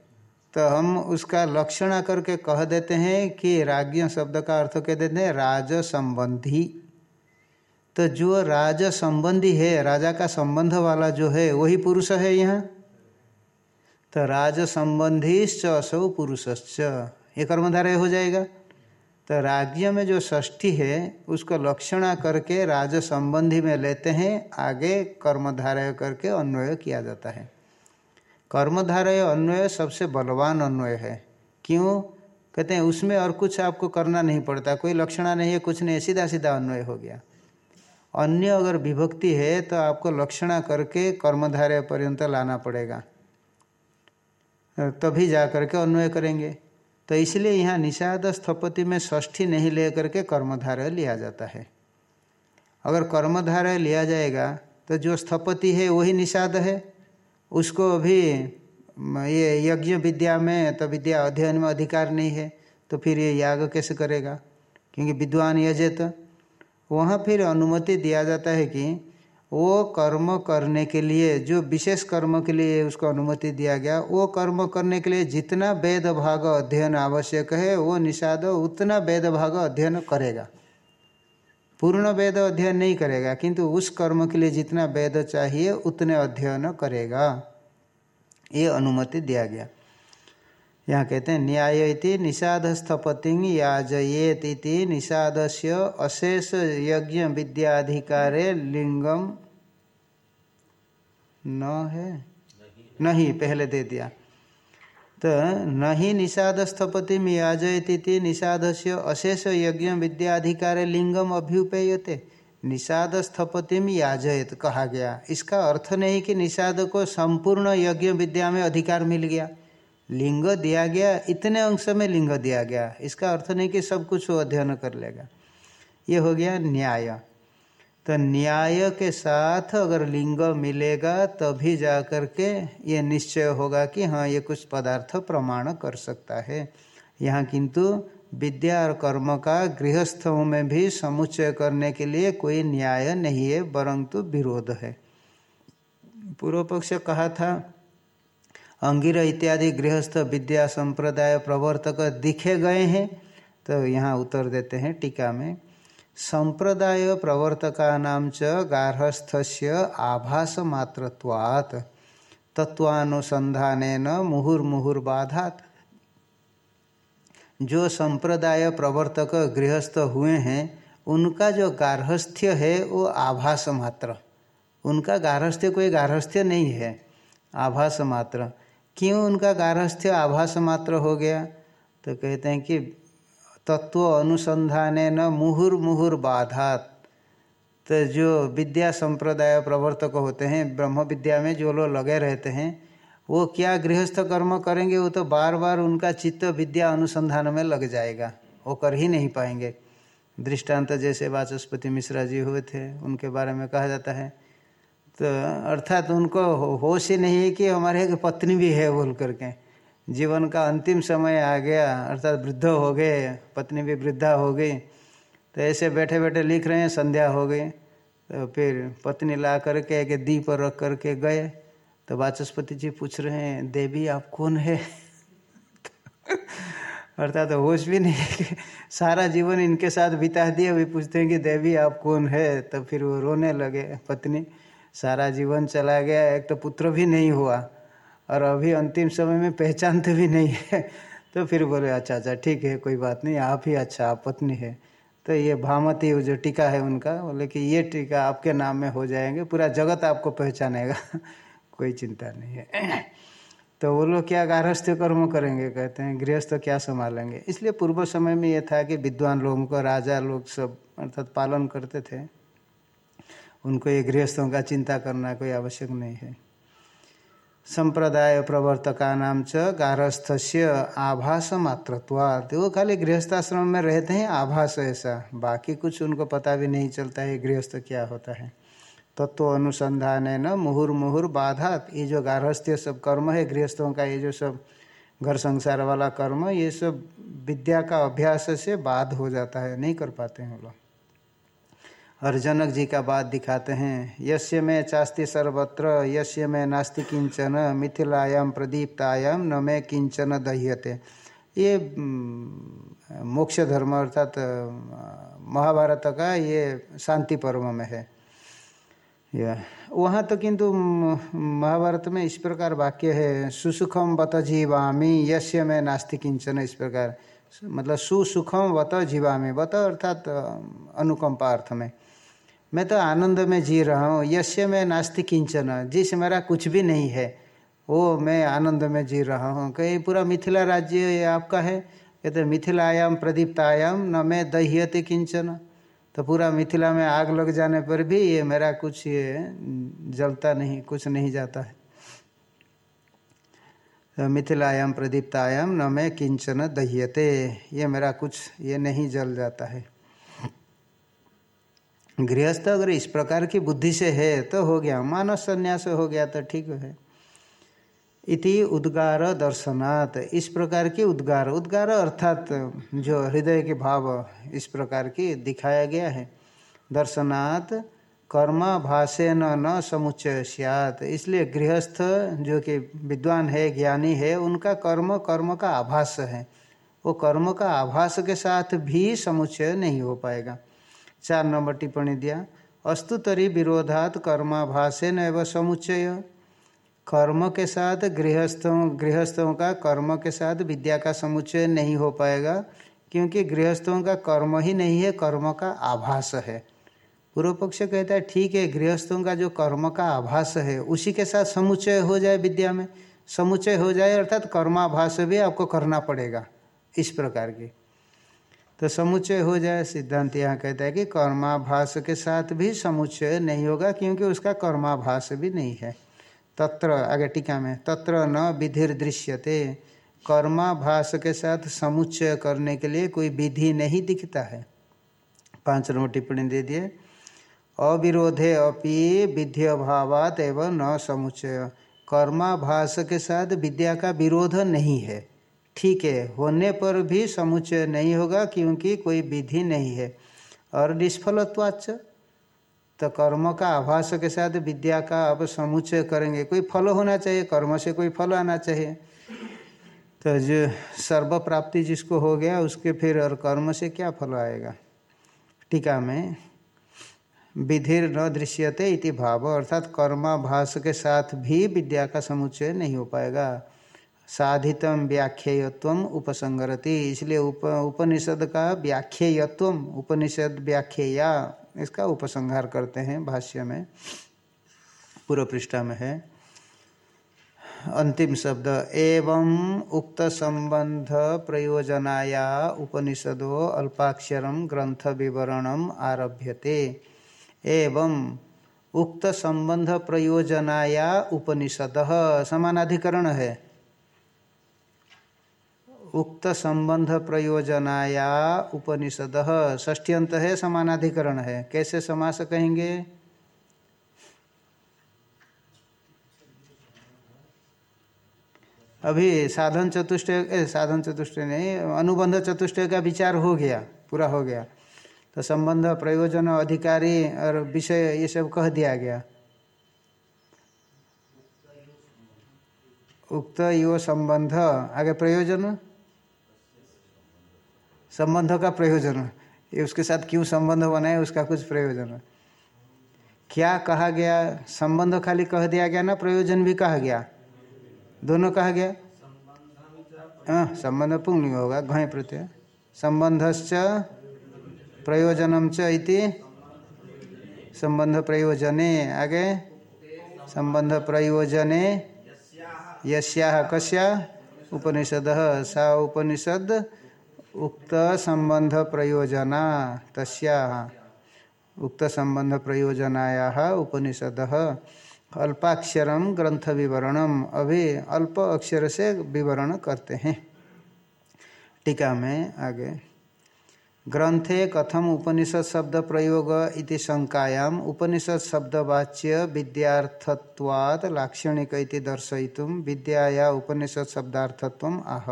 तो हम उसका लक्षण करके कह देते हैं कि राज्य शब्द का अर्थ कह देते हैं राज संबंधी तो जो राज संबंधी है, राजा का संबंध वाला जो है, वही पुरुष है यहाँ। तो राज संबंधी असौ पुरुषश्च, ये कर्मधारय हो जाएगा। तो राज्य में जो षष्ठी है, उसको लक्षणा करके राज संबंधी में लेते हैं, आगे कर्मधारय करके अन्वय किया जाता है। कर्मधारय अन्वय सबसे बलवान अन्वय है। क्यों? कहते हैं, उसमें और कुछ आपको करना नहीं पड़ता, कोई लक्षणा नहीं है, कुछ नहीं सीधा सीधा अन्वय हो गया। अन्य अगर विभक्ति है तो आपको लक्षणा करके कर्मधारय पर्यंत लाना पड़ेगा। तभी जा करके अन्वय करेंगे। तो इसलिए यहाँ निषाद स्थपति में षष्ठी नहीं ले करके कर्मधारय लिया जाता है। अगर कर्मधारय लिया जाएगा तो जो स्थपति है, वही निषाद है। उसको अभी ये यज्ञ विद्या में तो विद्या अध्ययन में अधिकार नहीं है तो फिर ये याग कैसे करेगा? क्योंकि विद्वान यजेत, वहाँ फिर अनुमति दिया जाता है कि वो कर्म करने के लिए, जो विशेष कर्म के लिए उसको अनुमति दिया गया, वो कर्म करने के लिए जितना वेद भाग अध्ययन आवश्यक है, वो निषाद उतना वेद भाग अध्ययन करेगा। पूर्ण वेद अध्ययन नहीं करेगा, किंतु उस कर्म के लिए जितना वेद चाहिए, उतने अध्ययन करेगा। ये अनुमति दिया गया। यहाँ कहते हैं न्याय इति निषाद स्थपति याजयेत निषाद से अशेष यज्ञ विद्याधिकारे लिंगम न है? नहीं, पहले दे दिया। तो नहीं निषाद स्थपति याजयती निषाद से अशेष यज्ञ विद्याधिकार लिंगम अभ्युपेयते। निषाद स्थपतिम याजयत कहा गया। इसका अर्थ नहीं कि निषाद को संपूर्ण यज्ञ विद्या में अधिकार मिल गया। लिंग दिया गया, इतने अंश में लिंग दिया गया। इसका अर्थ नहीं कि सब कुछ वो अध्ययन कर लेगा। ये हो गया न्याय। तो न्याय के साथ अगर लिंग मिलेगा, तभी जा कर के ये निश्चय होगा कि हाँ ये कुछ पदार्थ प्रमाण कर सकता है। यहाँ किंतु विद्या और कर्म का गृहस्थों में भी समुच्चय करने के लिए कोई न्याय नहीं है, परंतु विरोध है। पूर्व पक्ष कहा था, अंगिर इत्यादि गृहस्थ विद्या संप्रदाय प्रवर्तक दिखे गए हैं तो यहाँ उत्तर देते हैं टीका में। संप्रदाय प्रवर्तका नाम गार्हस्थ्य आभास मात्रत्वात् तत्वानुसंधान मुहुर्मुहुर्बाधात जो संप्रदाय प्रवर्तक गृहस्थ हुए हैं, उनका जो गार्हस्थ्य है, वो आभास मात्र उनका गार्हस्थ्य कोई गार्हस्थ्य नहीं है आभास मात्र क्यों उनका गारहस्थ्य आभास मात्र हो गया? तो कहते हैं कि तत्व अनुसंधान न मुहुर मुहुर बाधात। तो जो विद्या संप्रदाय प्रवर्तक होते हैं, ब्रह्म विद्या में जो लोग लगे रहते हैं, वो क्या गृहस्थ कर्म करेंगे, वो तो बार बार उनका चित्त विद्या अनुसंधान में लग जाएगा, वो कर ही नहीं पाएँगे। दृष्टांत जैसे वाचस्पति मिश्रा जी हुए थे, उनके बारे में कहा जाता है। तो अर्थात तो उनको होश ही नहीं है कि हमारे एक पत्नी भी है बोल करके जीवन का अंतिम समय आ गया, अर्थात वृद्ध हो गए, पत्नी भी वृद्धा हो गई तो ऐसे बैठे बैठे लिख रहे हैं, संध्या हो गई तो फिर पत्नी ला करके, एक दीप रख करके गए तो वाचस्पति जी पूछ रहे हैं, देवी, आप कौन है? अर्थात तो होश भी नहीं, सारा जीवन इनके साथ बिता दिया अभी पूछते हैं कि, देवी, आप कौन है? तो फिर वो रोने लगे, पत्नी, सारा जीवन चला गया, एक तो पुत्र भी नहीं हुआ और अभी अंतिम समय में पहचानते भी नहीं है तो फिर बोले अच्छा अच्छा ठीक है, कोई बात नहीं, आप ही अच्छा आप पत्नी है। तो ये भामती जो टीका है उनका बोले कि ये टीका आपके नाम में हो जाएँगे, पूरा जगत आपको पहचानेगा। कोई चिंता नहीं है। तो वो लोग क्या गारहस्थ्य कर्म करेंगे, कहते हैं, गृहस्थ क्या संभालेंगे? इसलिए पूर्व समय में ये था कि विद्वान लोगों को, राजा लोग सब, अर्थात पालन करते थे। उनको ये गृहस्थों का चिंता करना कोई आवश्यक नहीं है। संप्रदाय प्रवर्तका नाम च गारस्थ से आभास मात्रत्वाद वो खाली गृहस्थाश्रम में रहते हैं, आभास ऐसा। बाकी कुछ उनको पता भी नहीं चलता है, गृहस्थ क्या होता है। तत्व तो अनुसंधान है न, मुहुर मुहुर बाधात। ये जो गारहस्थ्य सब कर्म है, गृहस्थों का ये जो सब घर संसार वाला कर्म, ये सब विद्या का अभ्यास से बाध हो जाता है, नहीं कर पाते हैं लोग। और जनक जी का बात दिखाते हैं। यश्य में चास्ति सर्वत्र यश्य में नास्ति किंचन मिथिलायाम प्रदीप्तायाम न में किंचन दह्यते। ये मोक्ष धर्म अर्थात महाभारत का ये शांति पर्व में है। यह, वहाँ तो किंतु महाभारत में इस प्रकार वाक्य है सुसुखम वत जीवामी यश्य में नास्ति किंचन इस प्रकार। मतलब सुसुखम वत जीवामी, वत अर्थात अनुकंपा अर्थ में। मैं तो आनंद में जी रहा हूँ, यश्य में नास्ति किंचन, जिस मेरा कुछ भी नहीं है, वो मैं आनंद में जी रहा हूँ। कहीं पूरा मिथिला राज्य ये आपका है? कहते, मिथिलायाम प्रदीप्तायाम, न मैं दह्यते किंचन। तो पूरा मिथिला में आग लग जाने पर भी ये मेरा कुछ ये जलता नहीं, कुछ नहीं जाता है। तो मिथिलायाम प्रदीप्तायाम, न मैं किंचन दह्यते, ये मेरा कुछ ये नहीं जल जाता है। गृहस्थ अगर इस प्रकार की बुद्धि से है तो हो गया। मानस संन्यास हो गया तो ठीक है। इति उद्गार दर्शनात्। इस प्रकार की उद्गार। उद्गार अर्थात जो हृदय के भाव इस प्रकार की दिखाया गया है। दर्शनात् भाषे न न समुच्चय सियात इसलिए गृहस्थ जो कि विद्वान है, ज्ञानी है, उनका कर्म कर्म का आभास है। वो कर्म का आभास के साथ भी समुच्चय नहीं हो पाएगा। चार नंबर टिप्पणी दिया। अस्तु तरी विरोधात न समुच्चय। कर्म के साथ गृहस्थों गृहस्थों का कर्म के साथ विद्या का समुच्चय नहीं हो पाएगा, क्योंकि गृहस्थों का कर्म ही नहीं है, कर्म का आभास है। पूर्व पक्ष कहता है, ठीक है, गृहस्थों का जो कर्म का आभास है, उसी के साथ समुच्चय हो जाए विद्या में। समुच्चय हो जाए, अर्थात कर्माभास भी आपको करना पड़ेगा, इस प्रकार की। तो समुच्चय हो जाए। सिद्धांत यहाँ कहता है कि कर्माभास के साथ भी समुच्चय नहीं होगा क्योंकि उसका कर्माभास भी नहीं है। तत्र, आगे टीका में, तत्र न विधिर दृश्यते कर्माभास के साथ समुच्चय करने के लिए कोई विधि नहीं दिखता है। पाँच नंबर टिप्पणी दे दिए। अविरोधे अपि विधि अभावात एवं न समुच्चय। कर्माभास के साथ विद्या का विरोध नहीं है। ठीक है, होने पर भी समुच्चय नहीं होगा क्योंकि कोई विधि नहीं है। और निष्फलत्वाच तो कर्म का आभास के साथ विद्या का अब समुच्चय करेंगे। कोई फल होना चाहिए, कर्म से कोई फल आना चाहिए। तो जो सर्व प्राप्ति जिसको हो गया, उसके फिर और कर्म से क्या फल आएगा? टीका में, विधिर न दृश्यते इति भाव, अर्थात कर्माभास के साथ भी विद्या का समुच्चय नहीं हो पाएगा। साधितम व्याख्येयत्व उपसंगरति इसलिए उप, उपनिषद का व्याख्येयत्व, उपनिषद व्याख्या इसका उपसंहार करते हैं भाष्य में। पूर्व पृष्ठा में है। अंतिम शब्द, एवं उक्त संबंध प्रयोजनाया उपनिषदो अल्पाक्षरम ग्रंथ विवरण आरभ्यते। एवं उक्त संबंध प्रयोजनाया उपनिषद, समानाधिकरण है। उक्त संबंध प्रयोजनाया उपनिषद। ष्ठ्यंत है, समानाधिकरण है। कैसे समास कहेंगे? अभी साधन चतुष्टय साधन चतुष्टय नहीं, अनुबंध चतुष्टय का विचार हो गया, पूरा हो गया। तो संबंध प्रयोजन अधिकारी और विषय ये सब कह दिया गया। उक्त यो संबंध, आगे प्रयोजन। संबंध का प्रयोजन। ये उसके साथ क्यों संबंध बनाए उसका कुछ प्रयोजन क्या कहा गया? संबंध खाली कह दिया गया ना प्रयोजन भी कहा गया। दोनों कहा गया? हाँ संबंध पुंगलिंग होगा घय प्रत्यय। संबंधश्च प्रयोजनम च इति। संबंध प्रयोजने आगे। संबंध प्रयोजने यस्या कस्या? उपनिषद। सा उपनिषद उक्त संबंध प्रयोजना तस्या। उक्त संबंध प्रयोजनाया उपनिषद। अल्पाक्षरम ग्रंथ विवरणम अभी अल्प अक्षर से विवरण करते हैं। टीका में आगे। ग्रंथे कथम उपनिषद शब्द प्रयोग इति शंकायाम उपनिषद शब्दवाच्य विद्यार्थत्वात् लाक्षणिक दर्शयितुम विद्याया उपनिषद शब्दार्थत्व आह।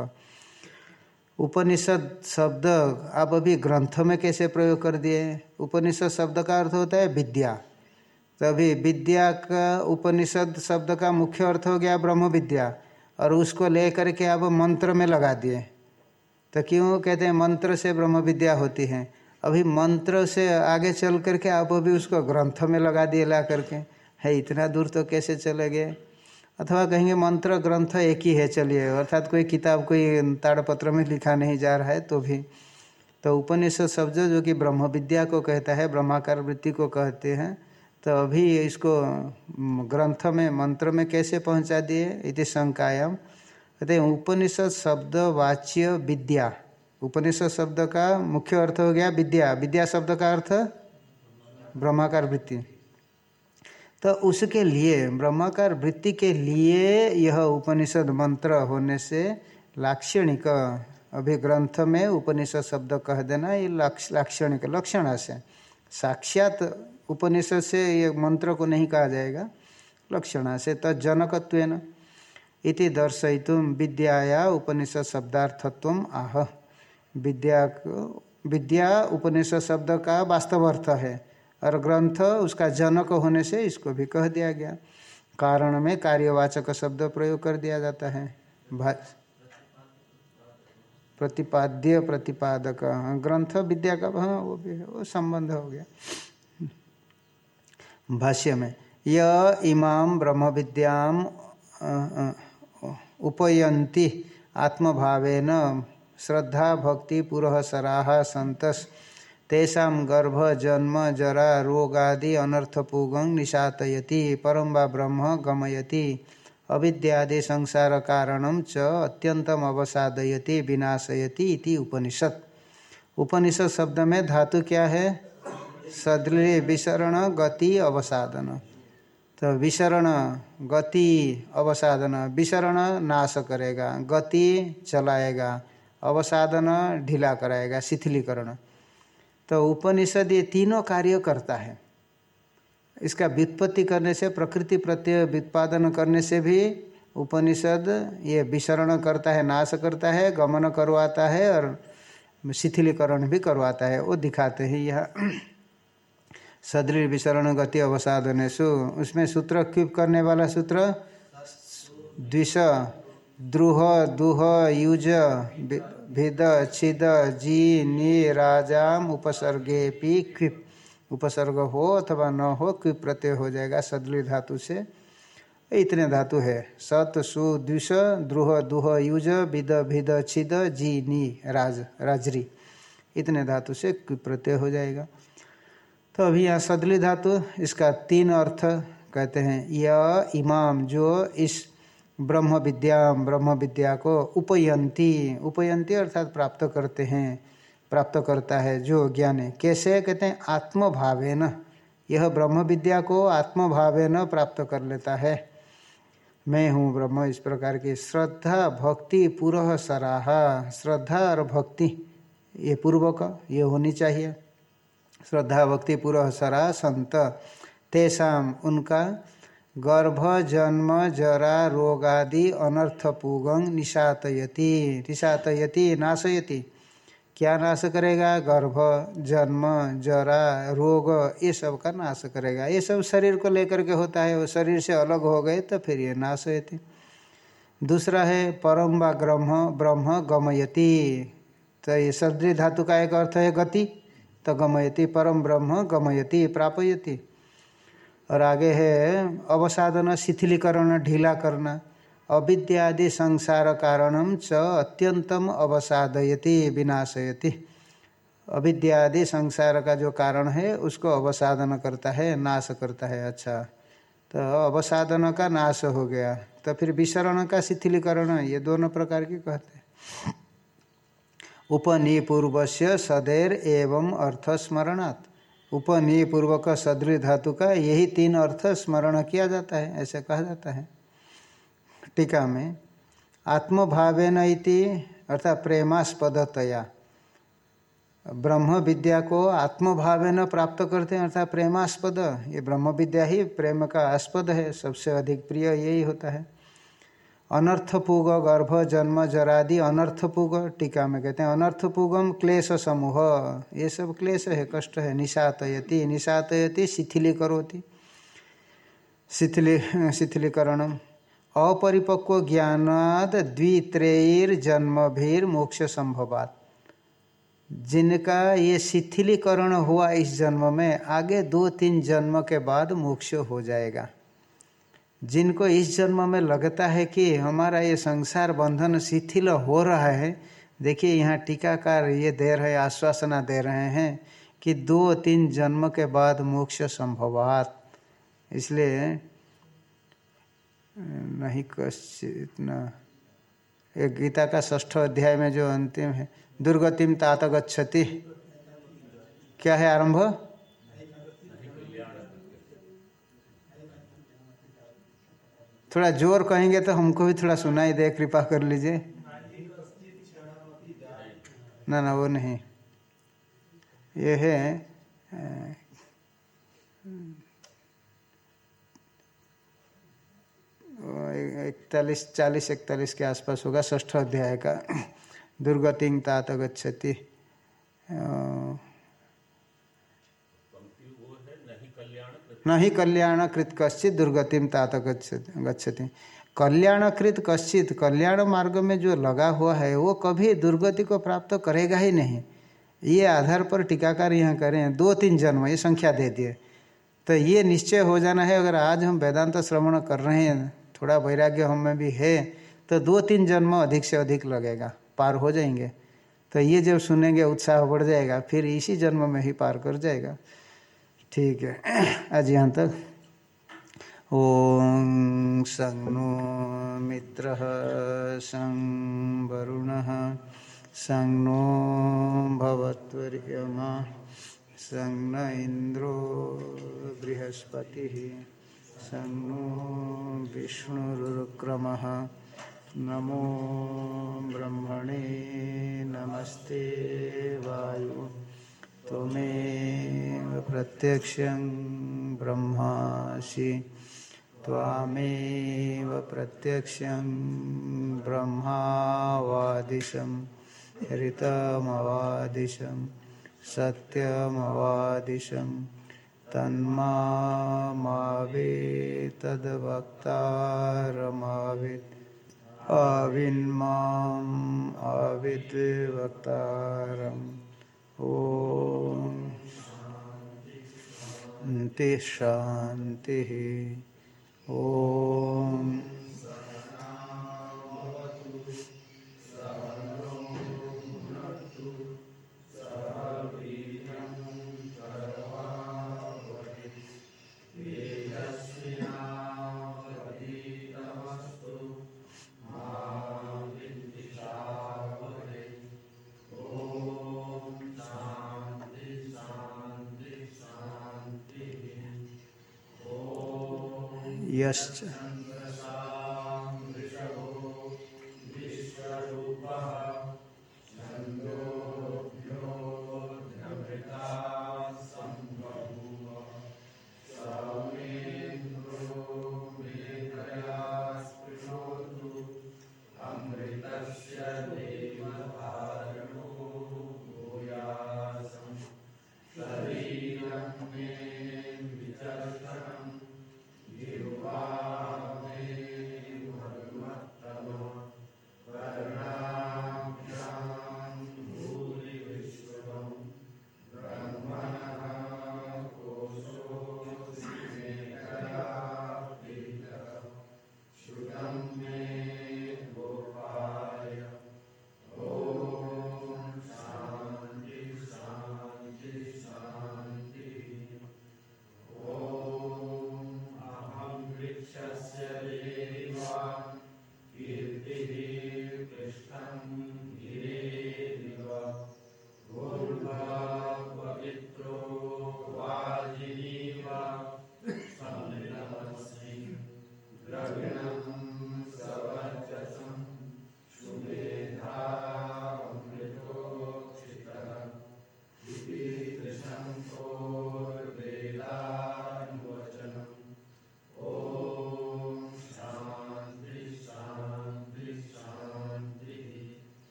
उपनिषद शब्द आप अभी ग्रंथ में कैसे प्रयोग कर दिए? उपनिषद शब्द का अर्थ होता है विद्या। तभी विद्या का उपनिषद शब्द का मुख्य अर्थ हो गया ब्रह्म विद्या और उसको लेकर के आप मंत्र में लगा दिए। तो क्यों कहते हैं मंत्र से ब्रह्म विद्या होती है? अभी मंत्र से आगे चल करके आप अभी उसको ग्रंथ में लगा दिए, ला करके। है, इतना दूर तो कैसे चले गए? अथवा कहेंगे मंत्र ग्रंथ एक ही है, चलिए। अर्थात कोई किताब, कोई ताड़पत्र में लिखा नहीं जा रहा है तो भी। तो उपनिषद शब्द जो कि ब्रह्म विद्या को कहता है, ब्रह्माकार वृत्ति को कहते हैं तो अभी इसको ग्रंथ में, मंत्र में कैसे पहुँचा दिए? इति शंकायाम। कहते हैं, उपनिषद शब्द वाच्य विद्या। उपनिषद शब्द का मुख्य अर्थ हो गया विद्या। विद्या शब्द का अर्थ? ब्रह्माकार वृत्ति। तो उसके लिए, ब्रह्माकार वृत्ति के लिए यह उपनिषद मंत्र होने से लाक्षणिक अभी ग्रंथ में उपनिषद शब्द कह देना, ये लाक्षणिक लक्षण से। साक्षात उपनिषद से ये मंत्र को नहीं कहा जाएगा, लक्षण से तजनकत्व इति दर्शयितुम विद्याया उपनिषद शब्दार्थत्व आह। विद्या विद्या उपनिषद शब्द का वास्तव अर्थ है। और ग्रंथ उसका जनक होने से इसको भी कह दिया गया। कारण में कार्यवाचक शब्द प्रयोग कर दिया जाता है। प्रतिपाद्य, प्रतिपादक ग्रंथ विद्या का हाँ वो भी है, वो संबंध हो गया। भाष्य में, य इमाम ब्रह्म विद्याम उपयंती आत्मभावेन, श्रद्धा, भक्ति पुरः संतस तेषा गर्भ, जन्म, जरा रोगादि अनर्थपूगं निशातयति परम ब्रह्म गमयति। अविद्यादि संसार कारणम च अत्यंतम अवसादयति, विनाशयति इति उपनिषद उपनिषद शब्द में धातु क्या है? सदृ विसरण, गति, अवसादन। तो विसरण, गति, अवसादन। विसरण नाश करेगा, गति चलाएगा, अवसादन ढीला कराएगा, शिथिलीकरण। तो उपनिषद ये तीनों कार्य करता है। इसका व्युत्पत्ति करने से प्रकृति प्रत्यय व्युत्पादन करने से भी उपनिषद ये विसरण करता है नाश करता है गमन करवाता है और शिथिलीकरण भी करवाता है। वो दिखाते हैं यह सदृढ़ विसरण गति अवसाधनेशु उसमें सूत्र क्यूब करने वाला सूत्र? द्विष। द्रुह, दुह, युज भिद, छिद, जी, नी, राजाम उपसर्गे पी क्विप। उपसर्ग हो अथवा न हो, क्विप प्रत्यय हो जाएगा सदली धातु से। इतने धातु है। सत, सु, द्विष, द्रुह, दुह, युज विद भिद, छिद, जी, नी, राज, राजरी। इतने धातु से क्विप प्रत्यय हो जाएगा। तो अभी यहाँ सदली धातु, इसका तीन अर्थ कहते हैं। यह इमाम, जो इस ब्रह्म विद्या ब्रह्म विद्या को उपयंती। उपयंती अर्थात प्राप्त करते हैं। प्राप्त करता है जो ज्ञान। है कैसे? कहते हैं आत्मभावे न यह ब्रह्म विद्या को आत्मभावे न प्राप्त कर लेता है। मैं हूँ ब्रह्म। इस प्रकार की श्रद्धा, भक्ति पूर्व सराहा। श्रद्धा और भक्ति, ये पूर्वक, ये होनी चाहिए। श्रद्धा, भक्ति पूर्व सरा संत। तेसाम, उनका गर्भ जन्म जरा, रोगादि अनर्थ पूगंग निशातयति निशातयति नाशयति। क्या नाश करेगा? गर्भ जन्म जरा, रोग, ये सब का नाश करेगा। ये सब शरीर को लेकर के होता है। वो शरीर से अलग हो गए तो फिर ये नाश होती दूसरा है, परम व ब्रह्म ब्रह्म गमयति। तो ये सदृ धातु का एक अर्थ है गति। तो गमयति, परम ब्रह्म गमयति, प्रापयति। और आगे है अवसाधन शिथिलीकरण ढीला करना अविद्यादि संसार कारणम च अत्यंतम अवसादयति, विनाशयति। अविद्यादि संसार का जो कारण है, उसको अवसाधन करता है, नाश करता है। अच्छा तो अवसाधन का नाश हो गया। तो फिर विसरण का शिथिलीकरण, ये दोनों प्रकार की कहते हैं। उपनिपूर्व से सदैर एवं अर्थ स्मरणात् उपनिपूर्वक सदृ धातु का यही तीन अर्थ स्मरण किया जाता है, ऐसे कहा जाता है। टीका में, आत्मभावेन इति अर्थात प्रेमास्पदतया। ब्रह्म विद्या को आत्मभावेन प्राप्त करते हैं, अर्थात प्रेमास्पद। ये ब्रह्म विद्या ही प्रेम का आस्पद है, सबसे अधिक प्रिय यही होता है। अनर्थपूग गर्भ जन्म जरादि अनर्थपूग टीका में कहते हैं, अनर्थपूगम क्लेश समूह। ये सब क्लेश है, कष्ट है, निशातयति। निशातयति शिथिली करोति शिथिली, शिथिलीकरणम। अपरिपक्व ज्ञानाद द्वित्रेर मोक्ष संभवात। जिनका ये शिथिलीकरण हुआ इस जन्म में, आगे दो तीन जन्म के बाद मोक्ष हो जाएगा। जिनको इस जन्म में लगता है कि हमारा ये संसार बंधन शिथिल हो रहा है, देखिए यहाँ टीकाकार ये दे रहे, आश्वासना दे रहे हैं कि दो तीन जन्म के बाद मोक्ष संभवात। इसलिए, नहीं कश्चित न। गीता का ष्ठ अध्याय में जो अंतिम है दुर्गतिम तात गच्छति। क्या है आरंभ? थोड़ा ज़ोर कहेंगे तो हमको भी थोड़ा सुनाई दे, कृपा कर लीजिए। ना ना, वो नहीं। ये है इकतालीस, चालीस, इकतालीस के आसपास होगा ष्ठ अध्याय का। दुर्गति तात गच्छति न ही कल्याणकृत कश्चित दुर्गतिम तात गच्छति कल्याणकृत कश्चित, कल्याण मार्ग में जो लगा हुआ है, वो कभी दुर्गति को प्राप्त करेगा ही नहीं। ये आधार पर टीकाकार यहाँ करें दो तीन जन्म, ये संख्या दे दिए। तो ये निश्चय हो जाना है, अगर आज हम वेदांत श्रवण कर रहे हैं, थोड़ा वैराग्य हमें भी है तो दो तीन जन्म अधिक से अधिक लगेगा, पार हो जाएँगे। तो ये जब सुनेंगे, उत्साह बढ़ जाएगा, फिर इसी जन्म में ही पार कर जाएगा। ठीक है। आज यहाँ तक। ओम सं नो मित्र सं वरुण। सं नो भवत्वर्यमा। सं न इंद्रो बृहस्पति। सं नो विष्णुरुक्रमः। नमो ब्रह्मणे नमस्ते वायु। त्वमेव प्रत्यक्षं ब्रह्मासि। त्वामेव प्रत्यक्षं ब्रह्मावादिशं ऋतमवादिशं सत्यमवादिशं। तन्मावेतद्वक्तारमावित् आविन्माम् आविद्वक्तारम् शांति शांति। ओम यश्च।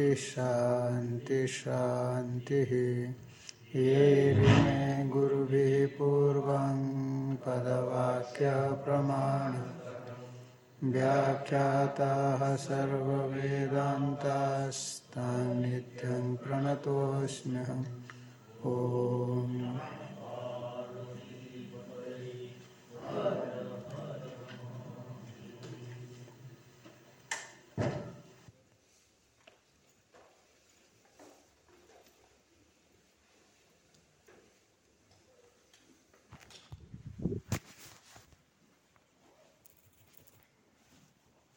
शांति शांति शांति ये ऋणे गुरुभिः पूर्वं पदवाक्य प्रमाण। व्याख्याताः सर्ववेदान्तास्तां नित्यं प्रणतोऽस्म्यहम्। ॐ